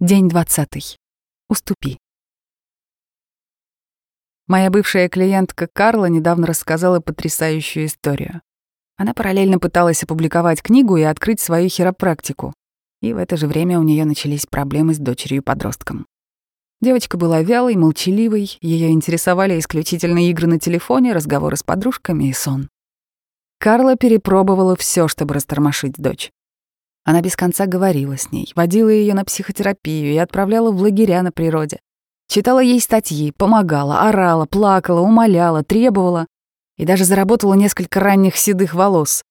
День двадцатый. Уступи. Моя бывшая клиентка Карла недавно рассказала потрясающую историю. Она параллельно пыталась опубликовать книгу и открыть свою хиропрактику. И в это же время у нее начались проблемы с дочерью-подростком. Девочка была вялой, молчаливой, ее интересовали исключительно игры на телефоне, разговоры с подружками и сон. Карла перепробовала все, чтобы растормошить дочь. Она без конца говорила с ней, водила ее на психотерапию и отправляла в лагеря на природе. Читала ей статьи, помогала, орала, плакала, умоляла, требовала и даже заработала несколько ранних седых волос.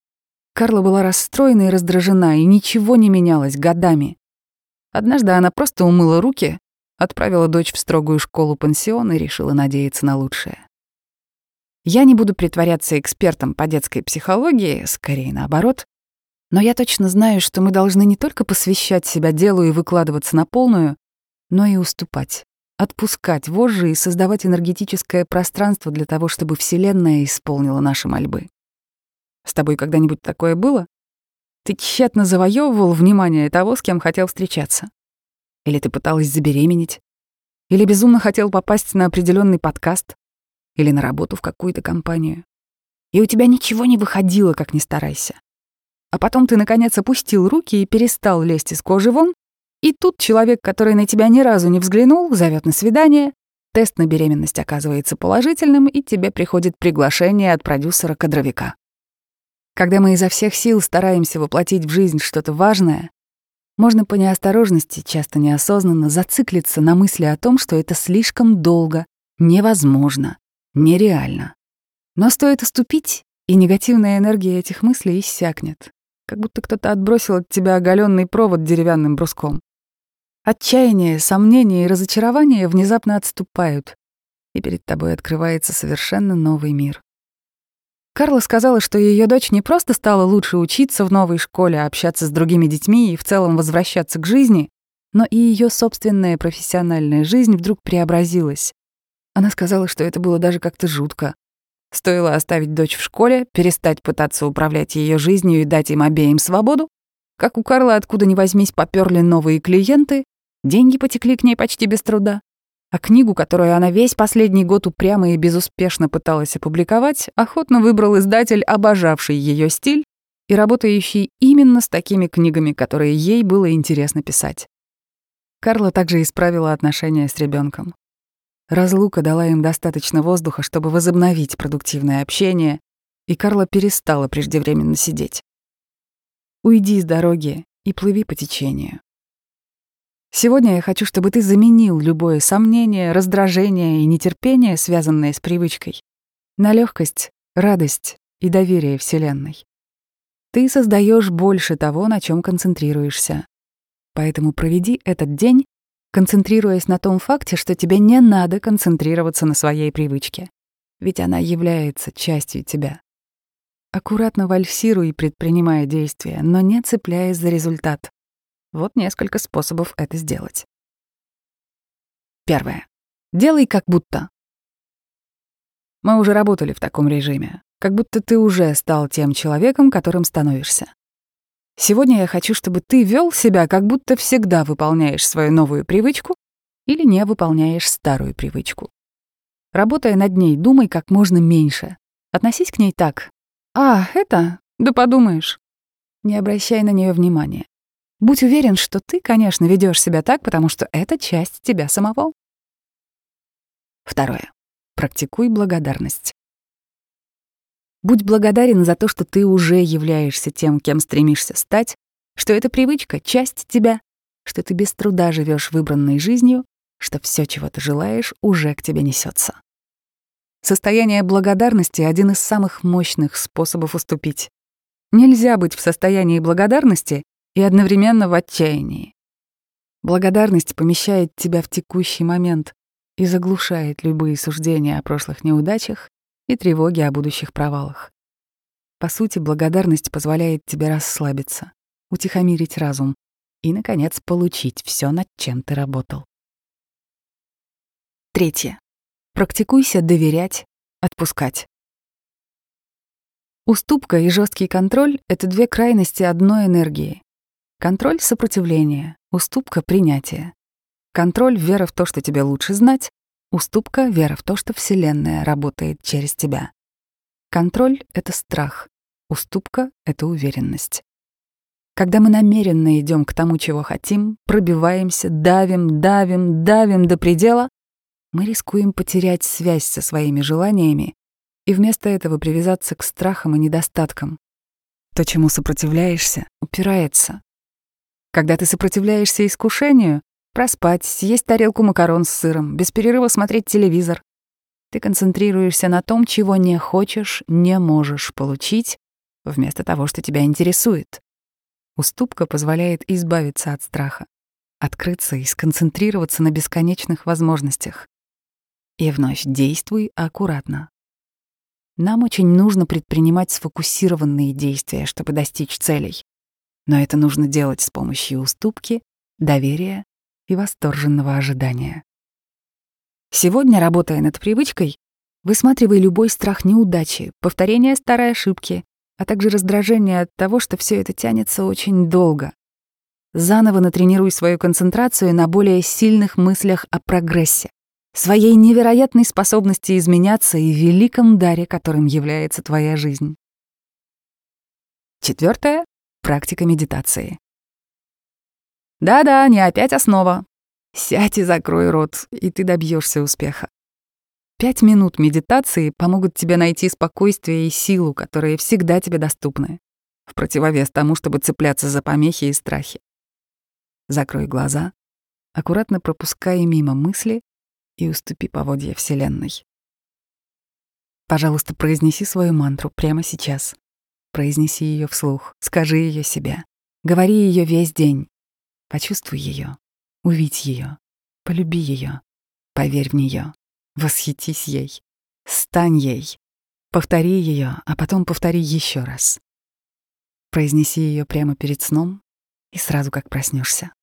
Карла была расстроена и раздражена, и ничего не менялось годами. Однажды она просто умыла руки, отправила дочь в строгую школу-пансион и решила надеяться на лучшее. Я не буду притворяться экспертом по детской психологии, скорее наоборот, но я точно знаю, что мы должны не только посвящать себя делу и выкладываться на полную, но и уступать, отпускать вожжи и создавать энергетическое пространство для того, чтобы Вселенная исполнила наши мольбы. С тобой когда-нибудь такое было? Ты тщетно завоевывал внимание того, с кем хотел встречаться. Или ты пыталась забеременеть? Или безумно хотел попасть на определенный подкаст? Или на работу в какую-то компанию? И у тебя ничего не выходило, как ни старайся. А потом ты, наконец, опустил руки и перестал лезть из кожи вон, и тут человек, который на тебя ни разу не взглянул, зовет на свидание, тест на беременность оказывается положительным, и тебе приходит приглашение от продюсера-кадровика. Когда мы изо всех сил стараемся воплотить в жизнь что-то важное, можно по неосторожности, часто неосознанно, зациклиться на мысли о том, что это слишком долго, невозможно, нереально. Но стоит оступить, и негативная энергия этих мыслей иссякнет, как будто кто-то отбросил от тебя оголенный провод деревянным бруском. Отчаяние, сомнение и разочарование внезапно отступают, и перед тобой открывается совершенно новый мир. Карла сказала, что ее дочь не просто стала лучше учиться в новой школе, общаться с другими детьми и в целом возвращаться к жизни, но и ее собственная профессиональная жизнь вдруг преобразилась. Она сказала, что это было даже как-то жутко. Стоило оставить дочь в школе, перестать пытаться управлять ее жизнью и дать им обеим свободу, как у Карла откуда ни возьмись попёрли новые клиенты, деньги потекли к ней почти без труда, а книгу, которую она весь последний год упрямо и безуспешно пыталась опубликовать, охотно выбрал издатель, обожавший ее стиль и работающий именно с такими книгами, которые ей было интересно писать. Карла также исправила отношения с ребенком. Разлука дала им достаточно воздуха, чтобы возобновить продуктивное общение, и Карла перестала преждевременно сидеть. Уйди с дороги и плыви по течению. Сегодня я хочу, чтобы ты заменил любое сомнение, раздражение и нетерпение, связанное с привычкой, на легкость, радость и доверие Вселенной. Ты создаешь больше того, на чем концентрируешься. Поэтому проведи этот день концентрируясь на том факте, что тебе не надо концентрироваться на своей привычке, ведь она является частью тебя. Аккуратно вальсируй, предпринимая действия, но не цепляясь за результат. Вот несколько способов это сделать. Первое. Делай как будто. Мы уже работали в таком режиме, как будто ты уже стал тем человеком, которым становишься. Сегодня я хочу, чтобы ты вел себя, как будто всегда выполняешь свою новую привычку или не выполняешь старую привычку. Работая над ней, думай как можно меньше. Относись к ней так. «А, это? Да подумаешь». Не обращай на нее внимания. Будь уверен, что ты, конечно, ведешь себя так, потому что это часть тебя самого. Второе. Практикуй благодарность. Будь благодарен за то, что ты уже являешься тем, кем стремишься стать, что эта привычка — часть тебя, что ты без труда живешь выбранной жизнью, что все, чего ты желаешь, уже к тебе несется. Состояние благодарности — один из самых мощных способов уступить. Нельзя быть в состоянии благодарности и одновременно в отчаянии. Благодарность помещает тебя в текущий момент и заглушает любые суждения о прошлых неудачах и тревоги о будущих провалах. По сути, благодарность позволяет тебе расслабиться, утихомирить разум и, наконец, получить все, над чем ты работал. Третье. Практикуйся доверять, отпускать. Уступка и жесткий контроль — это две крайности одной энергии. Контроль — сопротивление, уступка — принятие. Контроль — вера в то, что тебе лучше знать. Уступка — вера в то, что Вселенная работает через тебя. Контроль — это страх. Уступка — это уверенность. Когда мы намеренно идем к тому, чего хотим, пробиваемся, давим, давим, давим до предела, мы рискуем потерять связь со своими желаниями и вместо этого привязаться к страхам и недостаткам. То, чему сопротивляешься, упирается. Когда ты сопротивляешься искушению, проспать, съесть тарелку макарон с сыром, без перерыва смотреть телевизор, ты концентрируешься на том, чего не хочешь, не можешь получить, вместо того, что тебя интересует. Уступка позволяет избавиться от страха, открыться и сконцентрироваться на бесконечных возможностях. И вновь действуй аккуратно. Нам очень нужно предпринимать сфокусированные действия, чтобы достичь целей. Но это нужно делать с помощью уступки, доверия и восторженного ожидания. Сегодня, работая над привычкой, высматривай любой страх неудачи, повторения старой ошибки, а также раздражение от того, что все это тянется очень долго. Заново натренируй свою концентрацию на более сильных мыслях о прогрессе, своей невероятной способности изменяться и великом даре, которым является твоя жизнь. Четвертое — практика медитации. Да-да, не опять основа. Сядь и закрой рот, и ты добьешься успеха. Пять минут медитации помогут тебе найти спокойствие и силу, которые всегда тебе доступны, в противовес тому, чтобы цепляться за помехи и страхи. Закрой глаза, аккуратно пропускай мимо мысли и уступи поводья Вселенной. Пожалуйста, произнеси свою мантру прямо сейчас. Произнеси ее вслух, скажи ее себе. Говори ее весь день. Почувствуй ее. Увидь ее, полюби ее, поверь в нее, восхитись ей, стань ей, повтори ее, а потом повтори еще раз. Произнеси ее прямо перед сном и сразу как проснешься.